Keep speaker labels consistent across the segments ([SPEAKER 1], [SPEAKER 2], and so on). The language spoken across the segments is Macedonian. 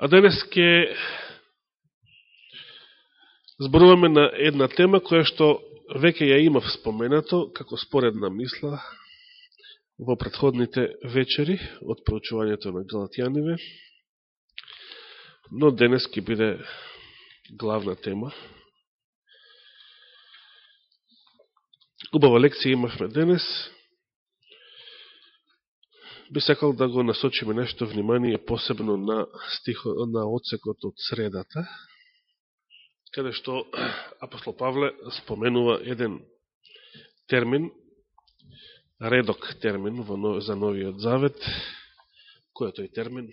[SPEAKER 1] А денес ќе зборуваме на една тема која што веќе ја имав споменато како споредна мисла во предходните вечери од проучувањето на Галатјаниве, но денес ќе биде главна тема. Убава лекција имавме денес, би сакал да го насочиме нешто внимание посебно на стихо, на одсекот од средата, каде што апостол Павле споменува еден термин, редок термин во, за новиот завет, кој е тој термин?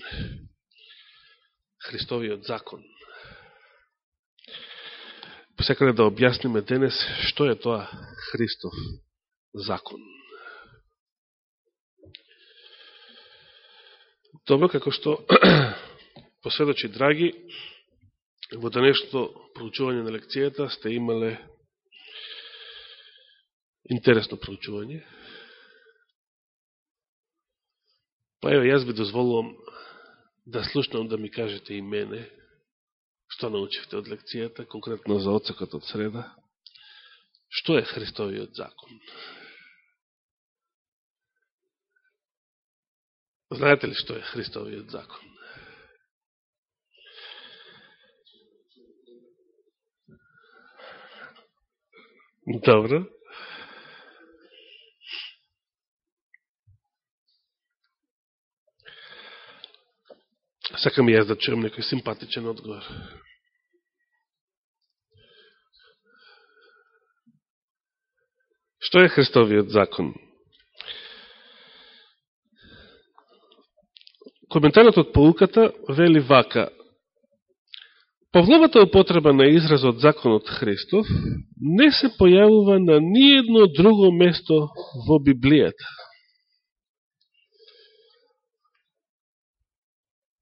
[SPEAKER 1] Христовиот закон. Посекале да објасниме денес што е тоа Христов закон. Добро, како што посведочи драги, во денешното проучување на лекцијата сте имале интересно проучување. Па ева, јас би дозволувам да слушнам да ми кажете и мене што научивте од лекцијата, конкретно за оцекот од среда. Што е Христовиот закон? Знаете ли што е Христовиот закон? Добро. Сакам и јас да чуем некој симпатичен одговор. Што е Христовиот закон? Коментарот од полуката вели вака. Павловата употреба на изразот законот Христов не се појавува на ниедно друго место во Библијата.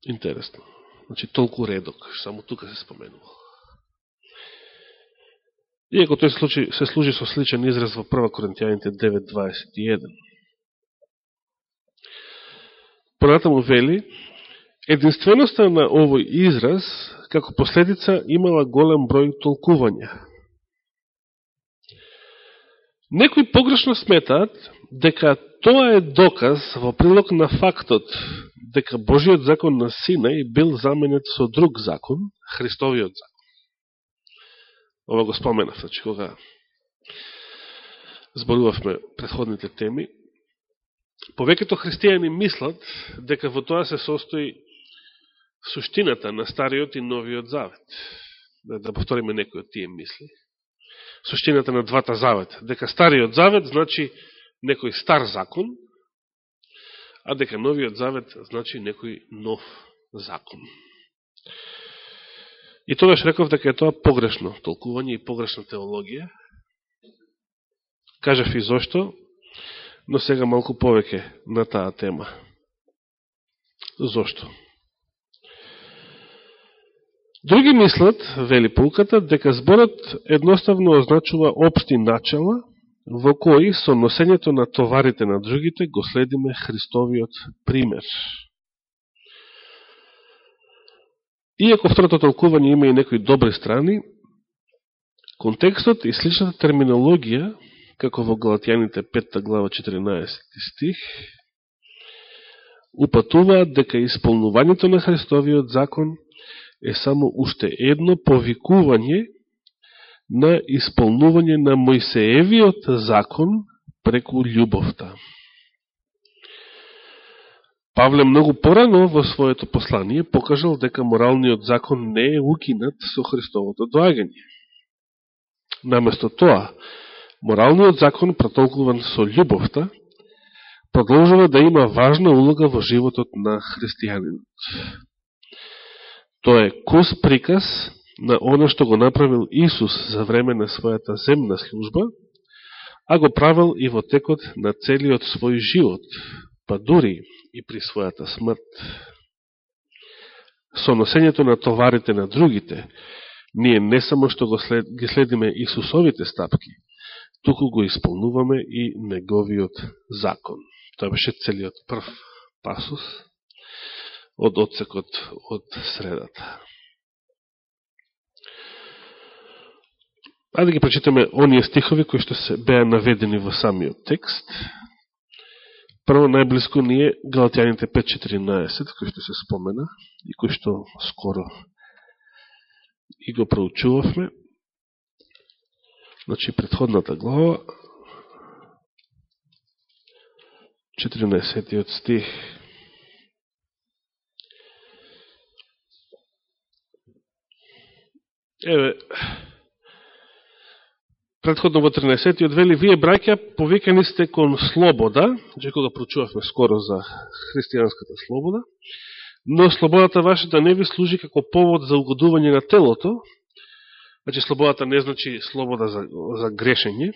[SPEAKER 1] Интересно. Значи, толку редок, само тука се споменува. Иако тој случај се служи со сличен израз во 1 Коринтијаните 9.21. Понатаму вели, единственоста на овој израз, како последица, имала голем број толкувања. Некои погрешно сметаат дека тоа е доказ во прилог на фактот дека Божиот закон на Синај бил заменет со друг закон, Христовиот закон. Ова го споменав, значи кога зборувавме предходните теми, повеќето христијани мислат дека во тоа се состои суштината на Стариот и Новиот Завет. Да, да повториме некои од тие мисли. Суштината на двата завета. Дека Стариот Завет значи некој стар закон, а дека Новиот Завет значи некој нов закон. И тогаш реков дека е тоа погрешно толкување и погрешна теологија. Кажав и зошто, но сега малку повеќе на таа тема. Зошто? Други мислат, вели пулката, дека зборот едноставно означува општи начала, во кои со носењето на товарите на другите го следиме Христовиот пример. Иако второто толкување има и некои добри страни, контекстот и сличната терминологија, како во Галатјаните 5 глава 14 стих, упатуваат дека исполнувањето на Христовиот закон е само уште едно повикување на исполнување на Мојсеевиот закон преку љубовта. Павле многу порано во своето послание покажал дека моралниот закон не е укинат со Христовото доагање. Наместо тоа, моралниот закон, протолкуван со љубовта, продолжува да има важна улога во животот на христијанинот. Тоа е кос приказ на оно што го направил Исус за време на својата земна служба, а го правил и во текот на целиот свој живот, па дури и при својата смрт. Со носењето на товарите на другите, ние не само што го след, ги следиме Исусовите стапки, туку го исполнуваме и неговиот закон. Тоа беше целиот прв пасус од одсекот од средата. Ајде ги прочитаме оние стихови кои што се беа наведени во самиот текст. Прво најблиско ни е Галатјаните 5.14, кој што се спомена и кој што скоро и го проучувавме. Значи, предходната глава, 14 стих. Еве, предходно во 13-тиот вели, вие браќа повикани сте кон слобода, че кога прочувавме скоро за христијанската слобода, но слободата ваша да не ви служи како повод за угодување на телото, значи слободата не значи слобода за, за грешење,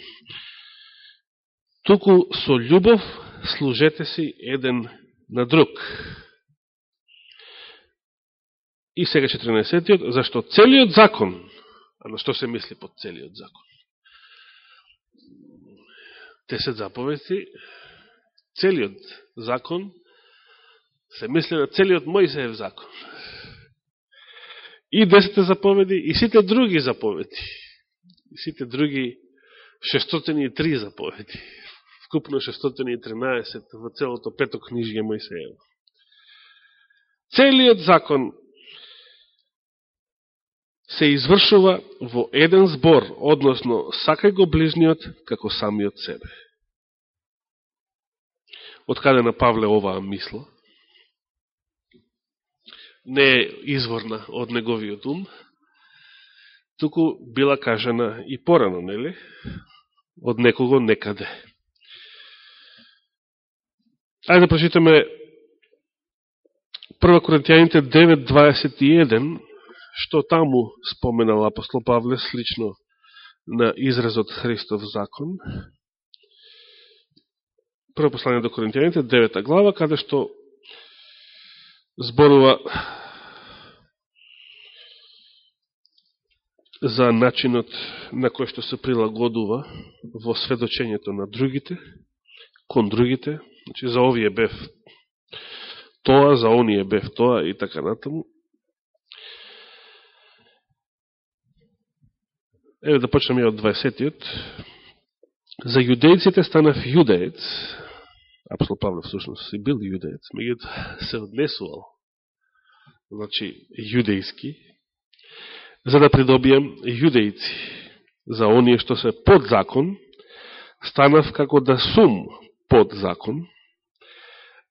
[SPEAKER 1] туку со љубов служете си еден на друг. И сега 14-тиот, зашто целиот закон, а на што се мисли под целиот закон? Десет заповеди, целиот закон, се мисли на целиот Мојсеев закон. И десете заповеди, и сите други заповеди. И сите други 603 заповеди. Вкупно 613 во целото пето книжје Мојсеево. Целиот закон се извршува во еден збор, односно сакај го ближниот како самиот себе. Од каде на Павле оваа мисла? Не е изворна од неговиот ум, туку била кажана и порано, нели? Од некого некаде. Ајде да прочитаме 1 Коринтијаните 9.21 што таму споменал апостол Павле слично на изразот Христов закон. Прво послание до Коринтијаните, 9 глава, каде што зборува за начинот на кој што се прилагодува во сведочењето на другите, кон другите, значи за овие бев тоа, за оние бев тоа и така натаму. Еве да почнеме од 20-тиот. За јудејците станав јудеец, апостол Павле всушност и бил јудеец, меѓуто се однесувал, значи јудејски, за да придобием јудејци. За оние што се под закон, станав како да сум под закон,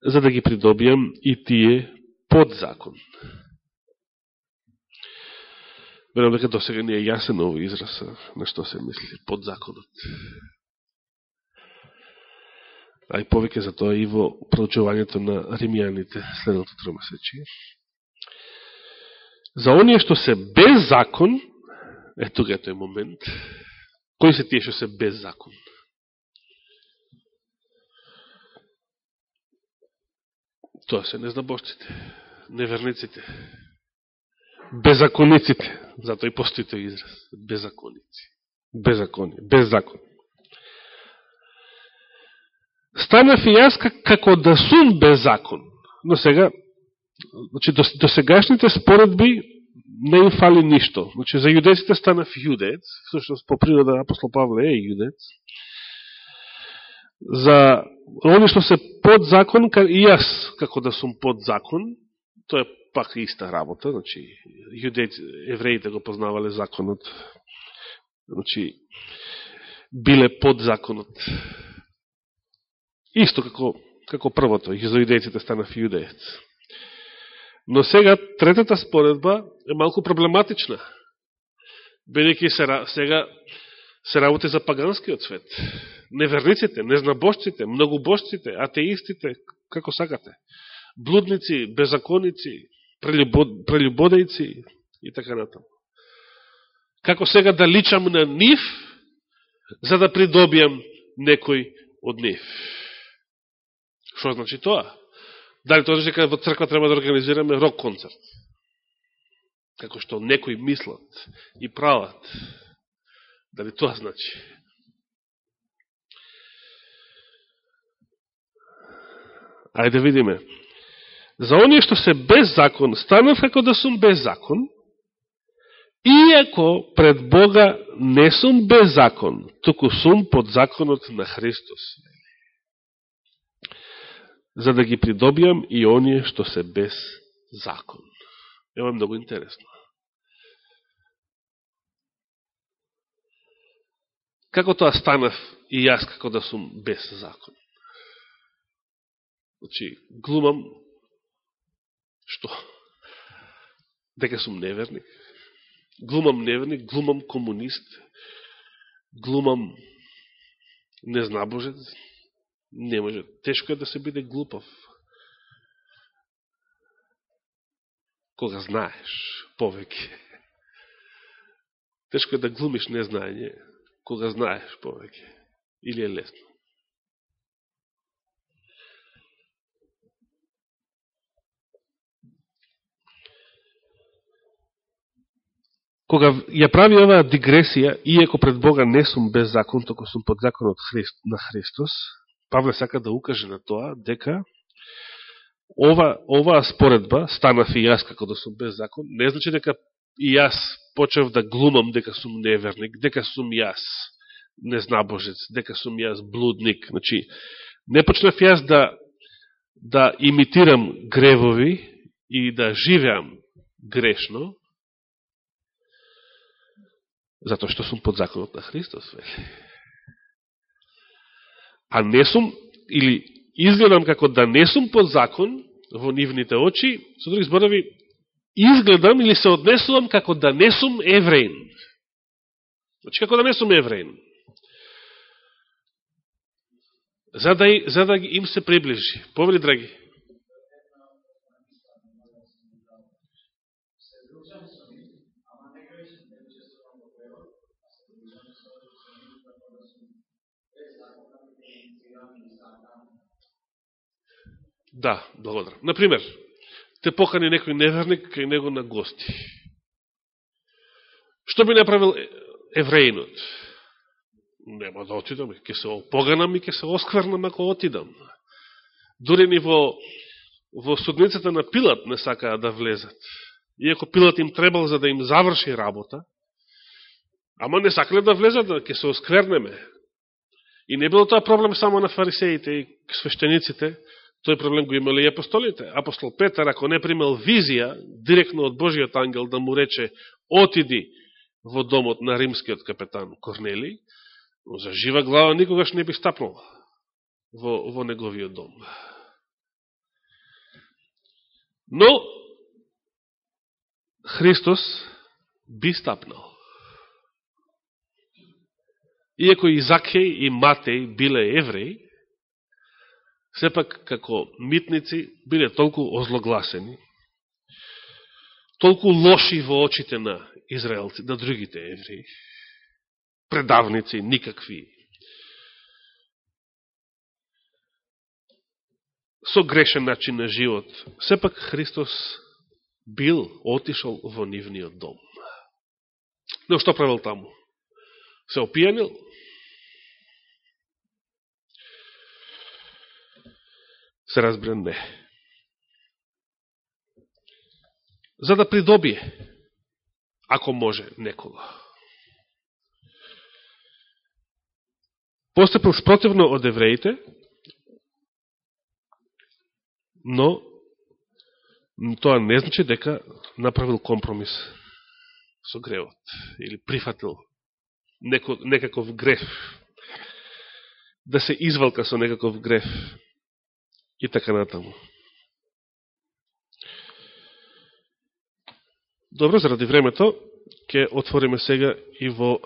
[SPEAKER 1] за да ги придобием и тие под закон. Верам дека до сега не е јасен овој израз на што се мисли под законот. А и повеќе за тоа и во проучувањето на римјаните следното тромесечие. За оние што се без закон, е тука е тој момент, кои се тие што се без закон? Тоа се незнабожците, неверниците, беззакониците, Затоа и постои тој израз, беззаконици, беззакони, беззакон. Станав и јас како да сум без закон, но сега, значи, до, до сегашните споредби не им фали ништо. Значи, за јудеците станав јудец, всушност по природа апостол Павле е јудец, за они што се под закон, и јас како да сум под закон, тоа е пак иста работа, значи, јудејци, евреите го познавале законот, значи, биле под законот. Исто како, како првото, за станав јудеец. Но сега, третата споредба е малку проблематична, бидејќи се, сега се работи за паганскиот свет. Неверниците, незнабожците, многобожците, атеистите, како сакате. Блудници, беззаконици, прелюбодејци и така натаму. Како сега да личам на нив, за да придобијам некој од нив. Што значи тоа? Дали тоа значи дека во црква треба да организираме рок концерт? Како што некои мислат и прават. Дали тоа значи? Ајде да видиме. За оние што се без закон, станав како да сум без закон, иако пред Бога не сум без закон, туку сум под законот на Христос. За да ги придобијам и оние што се без закон. Ева да многу интересно. Како тоа станав и јас како да сум без закон? Значи, глумам што? Дека сум неверник? Глумам неверник, глумам комунист, глумам незнабожец? Не може. Тешко е да се биде глупав. Кога знаеш повеќе. Тешко е да глумиш незнаење, кога знаеш повеќе. Или е лесно? Кога ја прави оваа дигресија, иеко пред Бога не сум без закон, току сум под законот на Христос, Павле сака да укаже на тоа дека ова, оваа споредба, станав и јас како да сум без закон, не значи дека и јас почев да глумам дека сум неверник, дека сум јас незнабожец, дека сум јас блудник. Значи, не почнав јас да, да имитирам гревови и да живеам грешно, затоа што сум под законот на Христос, вели. А не сум, или изгледам како да не сум под закон во нивните очи, со други зборови, изгледам или се однесувам како да не сум евреин. Значи, како да не сум евреин. За да, за да им се приближи. Повели, драги? Да, благодарам. Например, те покани некој неверник кај него на гости. Што би направил евреинот? Нема да отидам, ќе се опоганам и ќе се осквернам ако отидам. Дури ни во, во судницата на Пилат не сакаа да влезат. Иако Пилат им требал за да им заврши работа, ама не сакале да влезат, да ќе се осквернеме. И не било тоа проблем само на фарисеите и свештениците, Тој проблем го имале и апостолите. Апостол Петар, ако не примал визија, директно од Божиот ангел да му рече, отиди во домот на римскиот капетан Корнели, за жива глава никогаш не би стапнал во, во неговиот дом. Но, Христос би стапнал. Иако и Закеј и Матеј биле евреи, сепак како митници биле толку озлогласени, толку лоши во очите на израелци, на другите евреи, предавници, никакви. Со грешен начин на живот, сепак Христос бил, отишол во нивниот дом. Но што правил таму? Се опијанил? Се разбира не. За да придобие, ако може, некого. Постепил спротивно од евреите, но тоа не значи дека направил компромис со гревот или прифатил некаков греф, да се извалка со некаков греф и така натаму. Добро, заради времето, ќе отвориме сега и во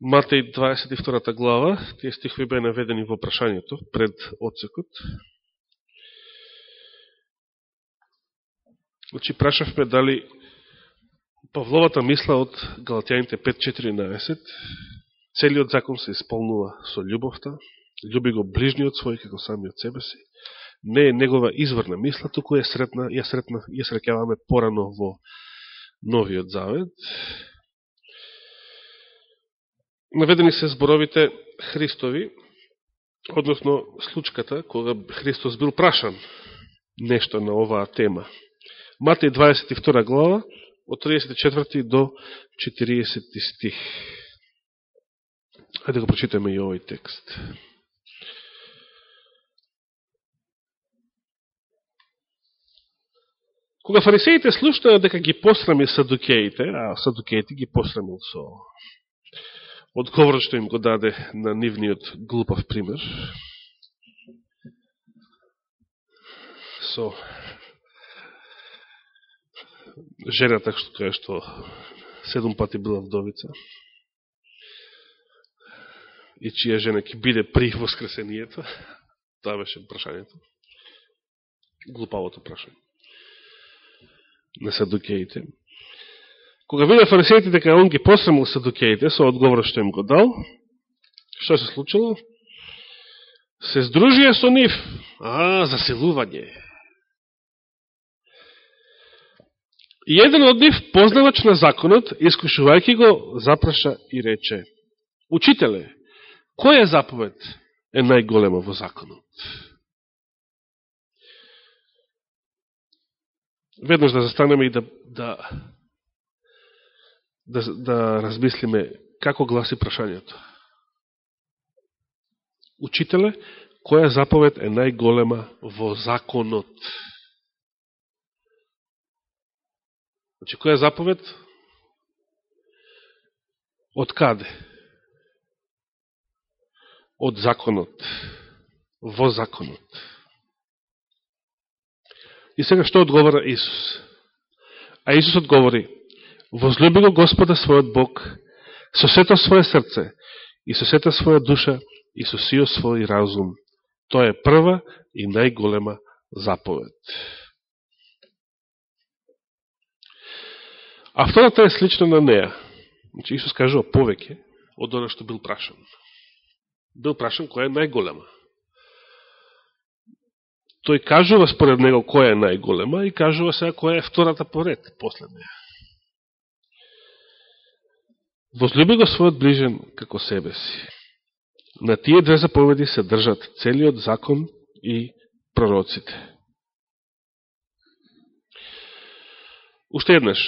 [SPEAKER 1] Матеј 22 глава, тие стихови бе наведени во прашањето пред отсекот. Значи, прашавме дали Павловата мисла од Галатјаните 5.14 целиот закон се исполнува со љубовта, Люби го ближниот свој како самиот себе си. Не е негова изворна мисла, туку е сретна, ја сретна, ја среќаваме порано во Новиот Завет. Наведени се зборовите Христови, односно случката, кога Христос бил прашан нешто на оваа тема. Матеј 22 глава, од 34 до 40 стих. Хајде да го прочитаме и овој текст. Кога фарисеите слушнаа дека ги посрами садукеите, а садукеите ги посрамил со одговорот што им го даде на нивниот глупав пример, со жената што кај што седум пати била вдовица и чија жена ќе биде при воскресението, тоа беше прашањето. Глупавото прашање на садукеите. Кога виде фарисеите дека он ги посрамил садукеите со одговорот што им го дал, што се случило? Се здружија со нив. А, заселување. И еден од нив, познавач на законот, искушувајќи го, запраша и рече, Учителе, која заповед е најголема во законот? Веднаш да застанеме и да, да, да, да размислиме како гласи прашањето. Учителе, која заповед е најголема во законот? Значи, која заповед? Од каде? Од законот. Во законот. И сега што одговора Исус? А Исус одговори, возлюби го Господа својот Бог со сето своје срце и со сета своја душа и со сио свој разум. Тоа е прва и најголема заповед. А втората е слична на неа. Значи Исус кажува повеќе од оно што бил прашан. Бил прашан која е најголема тој кажува според него која е најголема и кажува сега која е втората поред, последна. Возлюби го својот ближен како себе си. На тие две заповеди се држат целиот закон и пророците. Уште еднаш,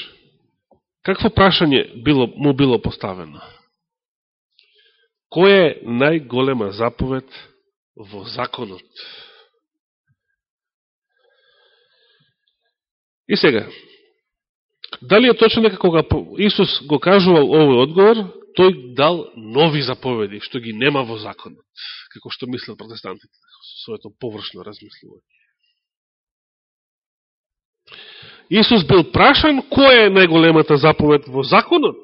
[SPEAKER 1] какво прашање било, му било поставено? Која е најголема заповед во законот? И сега, дали е точно дека кога Исус го кажувал овој одговор, тој дал нови заповеди, што ги нема во законот, како што мислят протестантите, своето површно размислување. Исус бил прашан која е најголемата заповед во законот.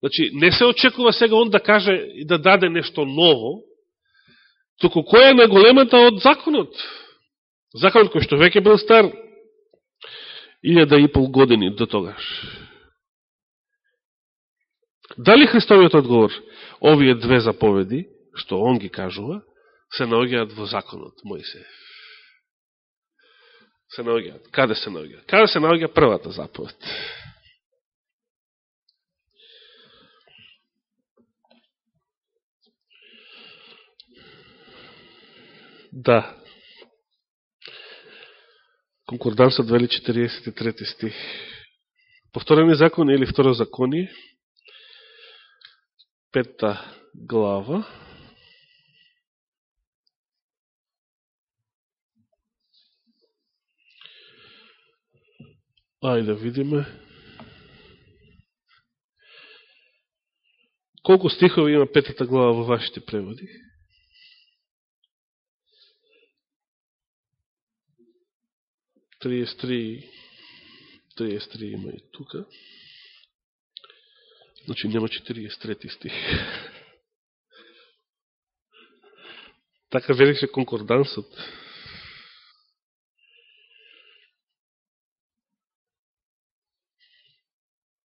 [SPEAKER 1] Значи, не се очекува сега он да каже и да даде нешто ново, току која е најголемата од законот. Законот кој што веќе бил стар илјада и пол години до тогаш. Дали Христовиот одговор, овие две заповеди, што он ги кажува, се наогиат во законот Моисеев? Се наогиат. Каде се наогиат? Каде се наогиа првата заповед? Да, Конкордансот вели 43 стих. Повторени закони или второ закони, петта глава, Ајде да видиме. Колку стихови има петата глава во вашите преводи? 33, 33 има и тука. Значи нема 43 стих. Така велише конкордансот.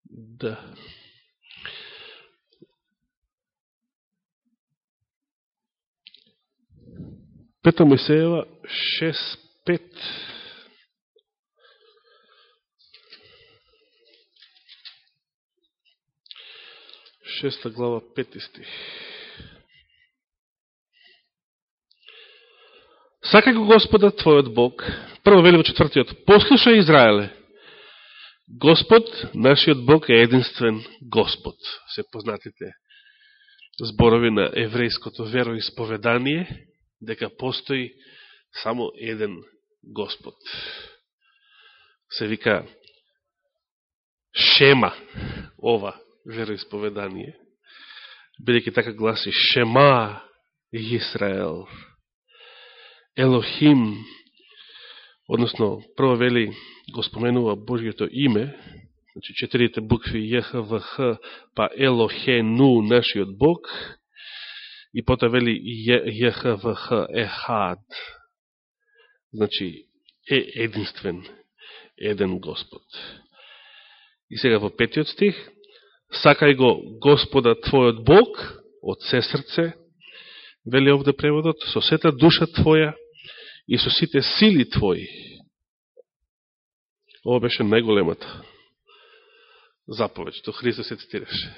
[SPEAKER 1] Да. Пета Мојсеева 6.5 шеста глава, пети стих. Сакај го Господа Твојот Бог, Прво вели во четвртиот. Послушај Израеле. Господ, нашиот Бог е единствен Господ. Се познатите зборови на еврејското вероисповедание, дека постои само еден Господ. Се вика Шема, ова вероисповедание, бидеќи така гласи Шема Израел, Елохим, односно, прво вели, го споменува Божиото име, значи четирите букви ЈХВХ па Елохену, нашиот Бог, и пота вели ЈХВХ Ехад, значи е единствен, еден Господ. И сега во петиот стих, сакај го Господа Твојот Бог од се срце, вели овде преводот, со сета душа Твоја и со сите сили Твои. Ова беше најголемата заповед, што Христос се цитираше.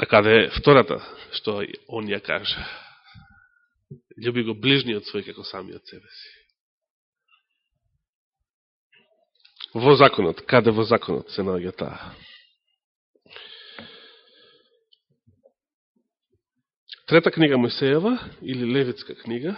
[SPEAKER 1] А каде е втората, што он ја кажа? Люби го ближниот свој како самиот себе си. Во законот, каде во законот се наоѓа таа? Трета книга Мојсеева или Левитска книга,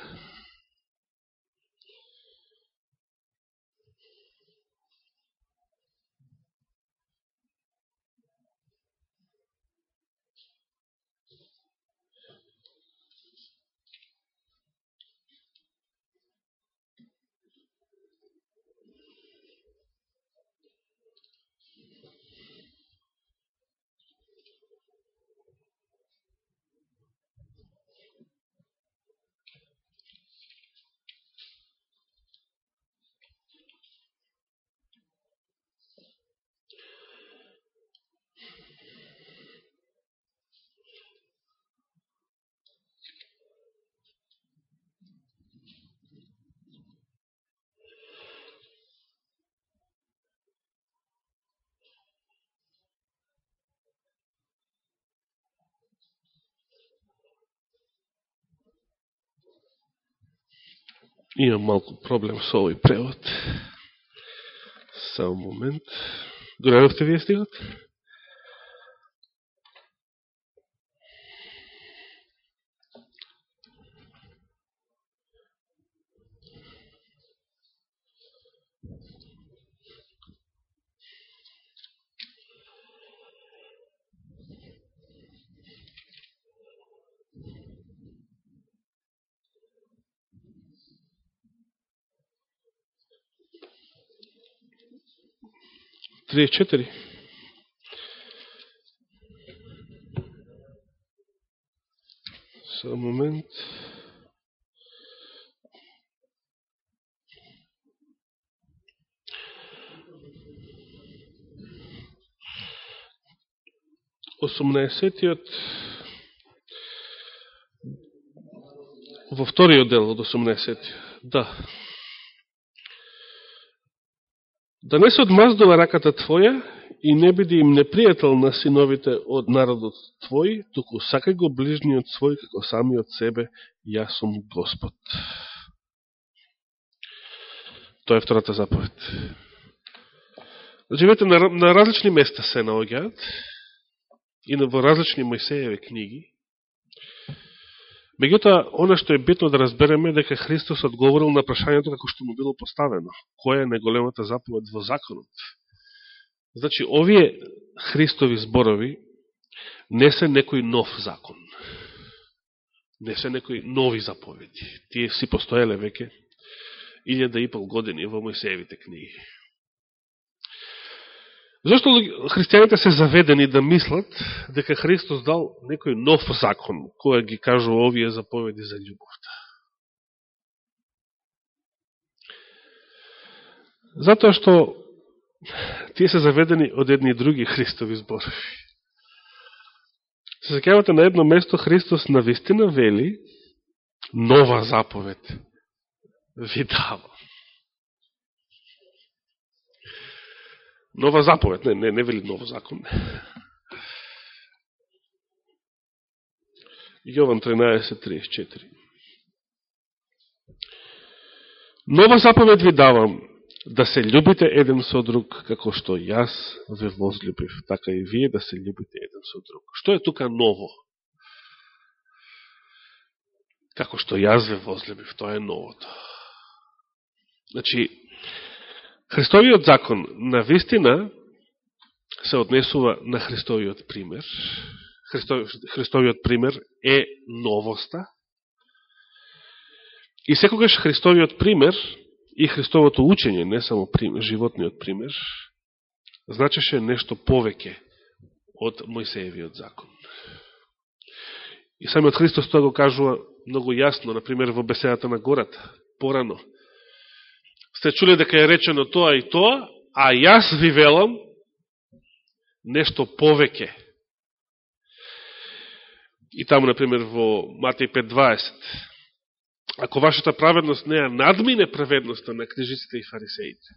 [SPEAKER 1] Имам малку проблем со овој превод. Само момент. Доредовте вие стигот? Тридесет четири. Само момент. Осумнаесетиот во вториот дел од осумнаесетиот. Да. Да не се одмаздува раката Твоја и не биде им непријател на синовите од народот Твој, туку сакај го ближниот свој како самиот себе, јас сум Господ. Тоа е втората заповед. Живете на, на различни места се наоѓаат и во различни Мојсееви книги, Меѓутоа, оно што е битно да разбереме дека Христос одговорил на прашањето како што му било поставено. Која е најголемата заповед во законот? Значи, овие Христови зборови не се некој нов закон. Не се некои нови заповеди. Тие си постоеле веќе илјада и пол години во Мојсеевите книги. Зошто христијаните се заведени да мислат дека Христос дал некој нов закон, која ги кажува овие заповеди за љубовта? Затоа што тие се заведени од едни и други Христови зборови. Се закјавате на едно место Христос на вистина вели нова заповед ви дава. Нова заповед, не, не, не вели ново закон. Јован 13.34 Нова заповед ви давам, да се љубите еден со друг, како што јас ве возлюбив, така и вие да се љубите еден со друг. Што е тука ново? Како што јас ве возлюбив, тоа е новото. Значи, Христовиот закон на вистина се однесува на Христовиот пример. Христовиот пример е новоста. И секогаш Христовиот пример и Христовото учење, не само пример, животниот пример, значеше нешто повеќе од Мојсеевиот закон. И самиот Христос тоа го кажува многу јасно, например, во беседата на гората, порано. Сте чуле дека е речено тоа и тоа, а јас ви велам нешто повеќе. И таму, например, во Матеј 5.20, ако вашата праведност не е надмине праведноста на книжиците и фарисеите,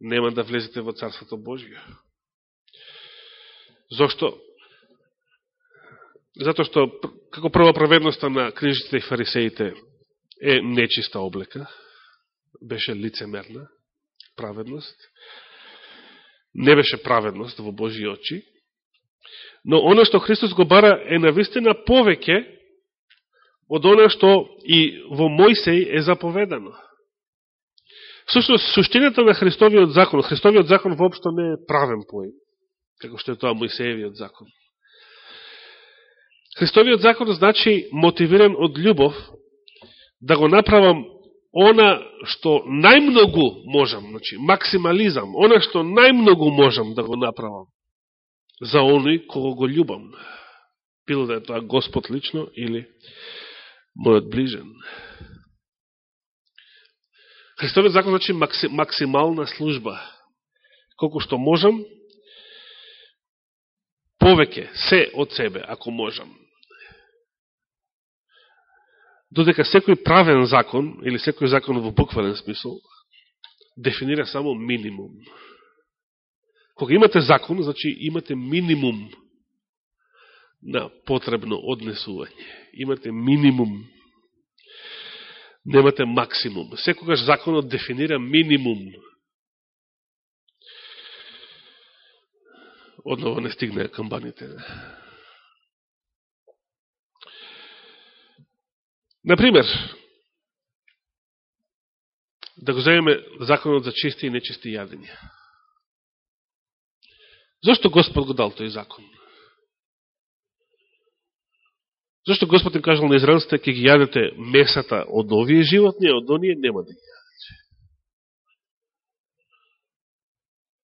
[SPEAKER 1] нема да влезете во Царството Божие. Зошто? Зато што, како прва праведноста на книжиците и фарисеите е нечиста облека, беше лицемерна праведност, не беше праведност во Божи очи, но оно што Христос го бара е навистина повеќе од оно што и во Мојсеј е заповедано. Всушност, суштината на Христовиот закон, Христовиот закон воопшто не е правен поим, како што е тоа Мојсеевиот закон. Христовиот закон значи мотивиран од љубов да го направам она што најмногу можам, значи максимализам, она што најмногу можам да го направам за оној кого го љубам. Било да е тоа Господ лично или мојот ближен. Христовиот закон значи максимална служба. Колку што можам, повеќе, се од себе, ако можам. Додека секој правен закон, или секој закон во буквален смисол, дефинира само минимум. Кога имате закон, значи имате минимум на потребно однесување. Имате минимум. Немате максимум. Секогаш законот дефинира минимум. Одново не стигне камбаните. Например, да го земеме законот за чисти и нечисти јадења. Зошто Господ го дал тој закон? Зошто Господ им кажал на израелците, ќе ги јадете месата од овие животни, од оние нема да ги јадете.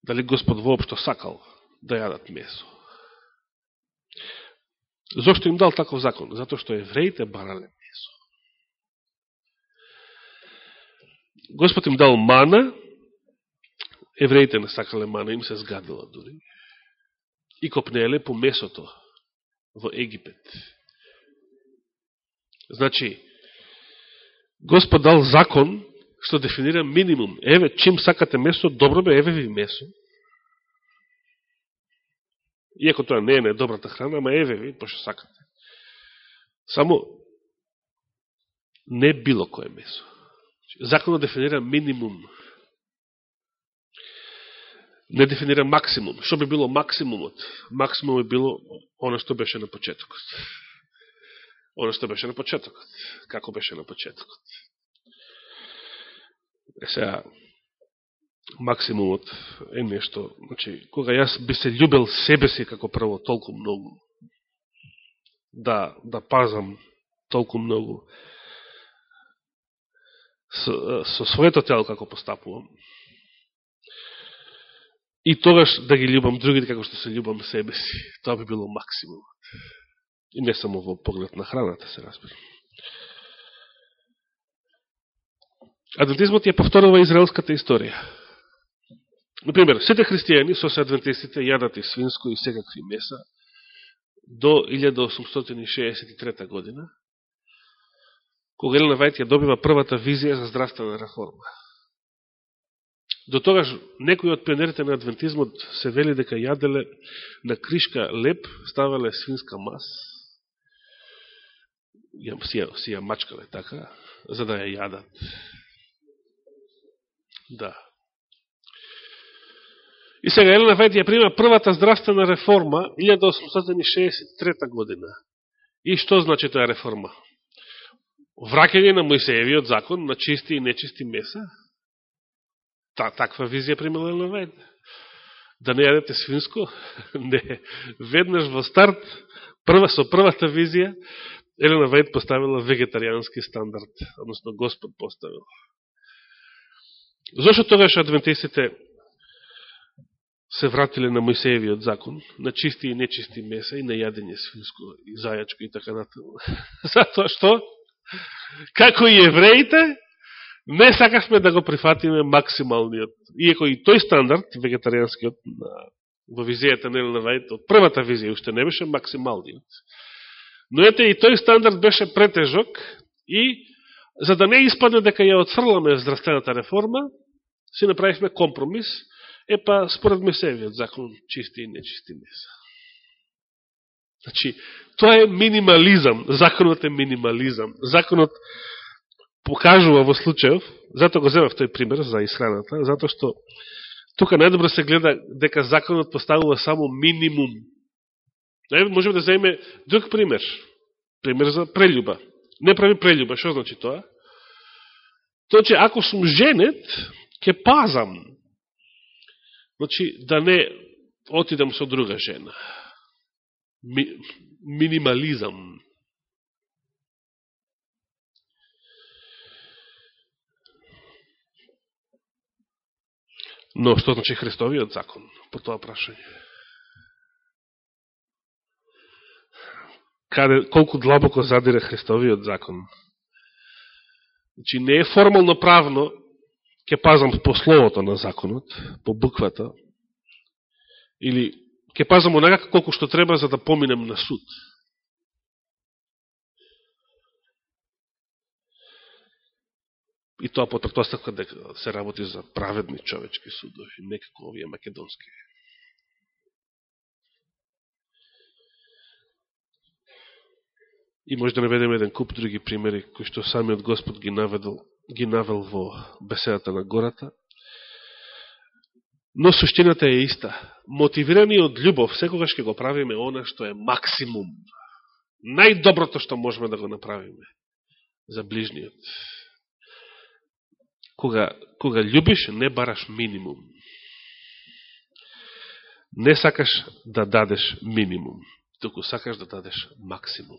[SPEAKER 1] Дали Господ воопшто сакал да јадат месо? Зошто им дал таков закон? Зато што евреите барале Господ им дал мана, евреите не сакале мана, им се згадила дури. И копнеле по месото во Египет. Значи, Господ дал закон, што дефинира минимум. Еве, чим сакате месо, добро бе, еве ви месо. Иако тоа не е недобрата храна, ама еве ви, пошто сакате. Само, не било кое месо. Законот дефинира минимум. Не дефинира максимум. Што би било максимумот? Максимум би било оно што беше на почетокот оно што беше на почетокот. Како беше на почетокот. Е сега, максимумот е нешто, значи, кога јас би се љубел себе си како прво толку многу, да, да пазам толку многу со, со своето тело како постапувам, и тогаш да ги љубам другите како што се љубам себе си. Тоа би било максимумот. И не само во поглед на храната, се разбира. Адвентизмот ја повторува израелската историја. Например, сите христијани со се адвентистите јадат и свинско и секакви меса до 1863 година, кога Елена Вајт ја добива првата визија за здравствена реформа. До тогаш некои од пионерите на адвентизмот се вели дека јаделе на кришка леп, ставале свинска мас, ја, си, ја, си ја мачкале така, за да ја јадат. Да. И сега Елена Вајт ја прима првата здравствена реформа 1863 година. И што значи тоа реформа? Вракење на Мојсеевиот закон на чисти и нечисти меса? Та, таква визија примала Елена Да не јадете свинско? Не. Веднаш во старт, прва со првата визија, Елена Вајд поставила вегетаријански стандард, односно Господ поставил. Зошто тогаш адвентистите се вратиле на Мојсеевиот закон, на чисти и нечисти меса и на јадење свинско и зајачко и така натаму. Затоа што, како и евреите, не сакавме да го прифатиме максималниот. Иако и тој стандард, вегетаријанскиот, во визијата на Елена Вајд, од првата визија уште не беше максималниот. Но ете и тој стандард беше претежок и за да не испадне дека ја отфрламе здравствената реформа, си направихме компромис, епа според според Месевиот закон чисти и нечисти меса. Значи, тоа е минимализам, законот е минимализам. Законот покажува во случајов, затоа го земав тој пример за исхраната, затоа што тука најдобро се гледа дека законот поставува само минимум. Можеме да земеме друг пример. Пример за прелюба. Не прави прелюба, што значи тоа? Тоа, че ако сум женет, ќе пазам Значи, да не отидам со друга жена. Ми, минимализам. Но што значи Христовиот закон по тоа прашање? Каде, колку длабоко задире Христовиот закон? Значи, не е формално правно ќе пазам по словото на законот, по буквата, или ќе пазам онака колку што треба за да поминем на суд. И тоа по претпоставка дека се работи за праведни човечки судови, некако овие македонски. И може да наведеме еден куп други примери, кои што самиот Господ ги наведел, ги навел во беседата на гората. Но суштината е иста. Мотивирани од љубов, секогаш ќе го правиме она што е максимум. Најдоброто што можеме да го направиме за ближниот. Кога, кога љубиш, не бараш минимум. Не сакаш да дадеш минимум, туку сакаш да дадеш максимум.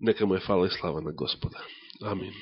[SPEAKER 1] Нека му е фала и слава на Господа. Амин.